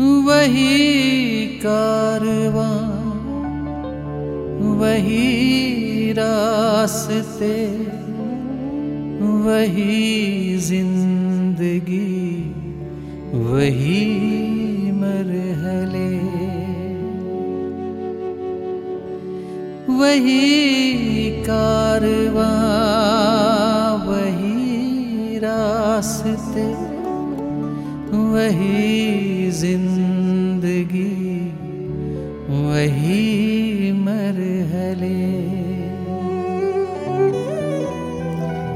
वही कारवां वही रास्ते वही ज़िंदगी वही मरहले वही कारवां वही रास्ते वही ज़िंदगी।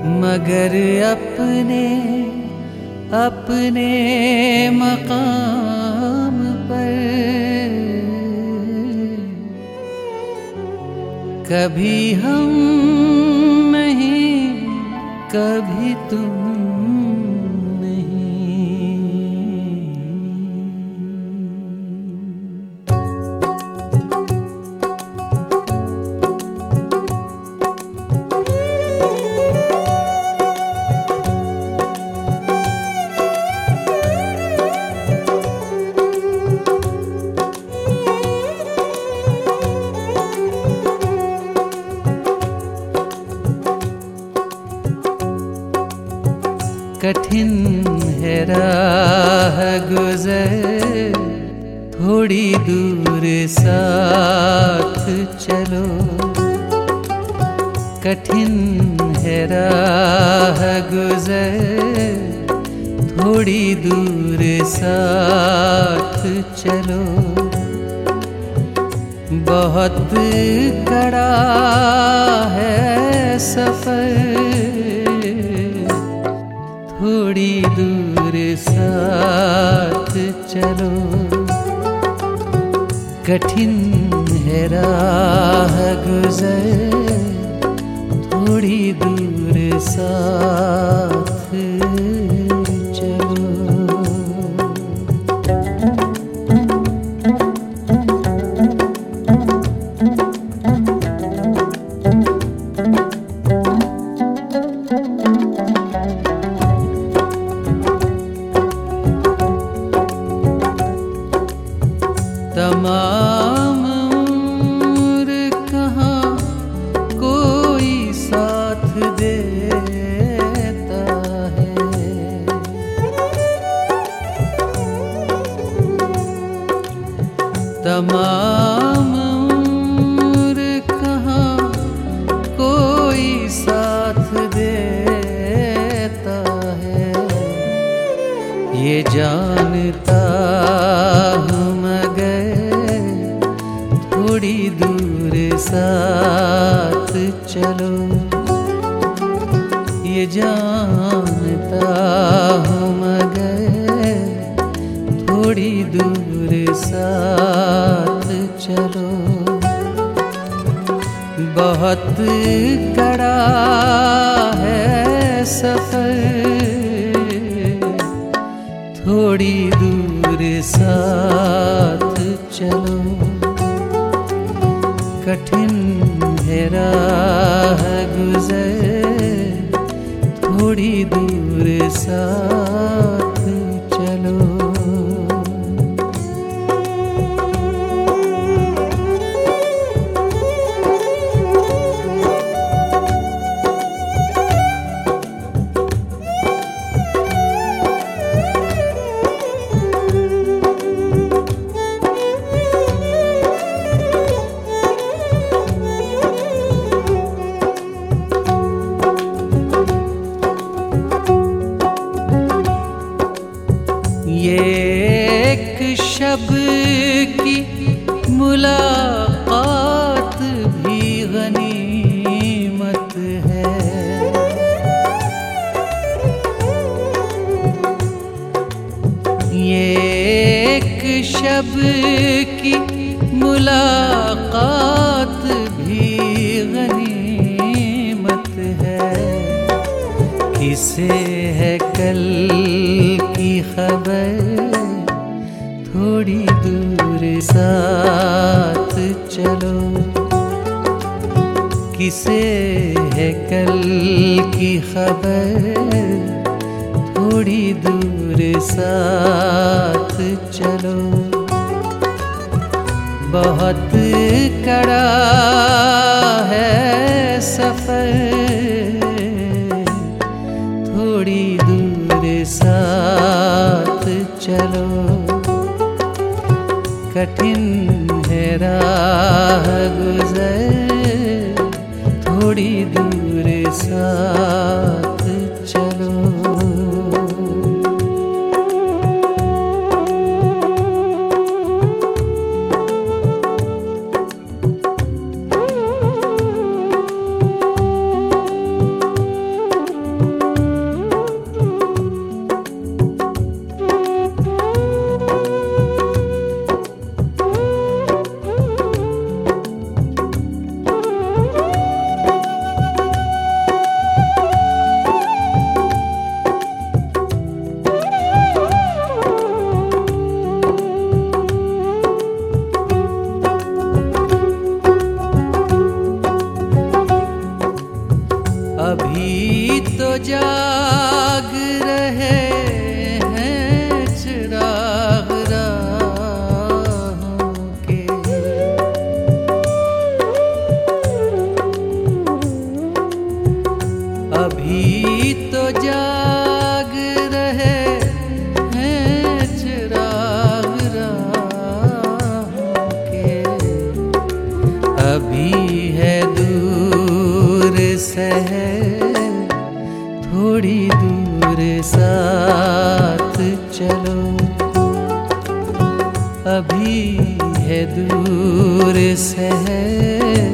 मगर अपने अपने मकाम पर। कभी हम नहीं कभी तुम कठिन है राह गुजर। थोड़ी दूर साथ चलो। कठिन है राह गुजर। थोड़ी दूर साथ चलो। बहुत कड़ा है सफ़र। चलो। कठिन है राह गुजर थोड़ी दूर साथ। थोड़ी दूर साथ चलो। ये जानता हूँ मगर थोड़ी दूर साथ चलो। बहुत कड़ा है सफ़र, थोड़ी दूर साथ चलो। कठिन है गुजर थोड़ी दूर साथ शब की मुलाकात भी गनीमत है। ये एक शब की मुलाकात भी गनीमत है। किसे है कल की खबर? थोड़ी दूर साथ चलो। किसे है कल की खबर? थोड़ी दूर साथ चलो। बहुत कड़ा है सफ़र। थोड़ी दूर साथ चलो। कठिन है राह गुजर। थोड़ी दूर साथ चलो। थोड़ी दूर साथ चलो। अभी है दूर शहर,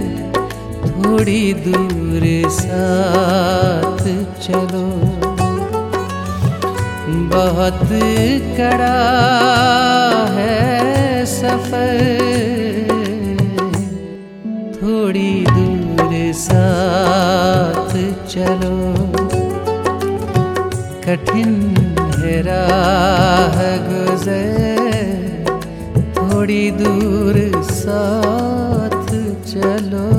थोड़ी दूर साथ चलो। बहुत कड़ा है सफ़र, थोड़ी दूर साथ चलो। कठिन है गुजर। थोड़ी दूर साथ चलो।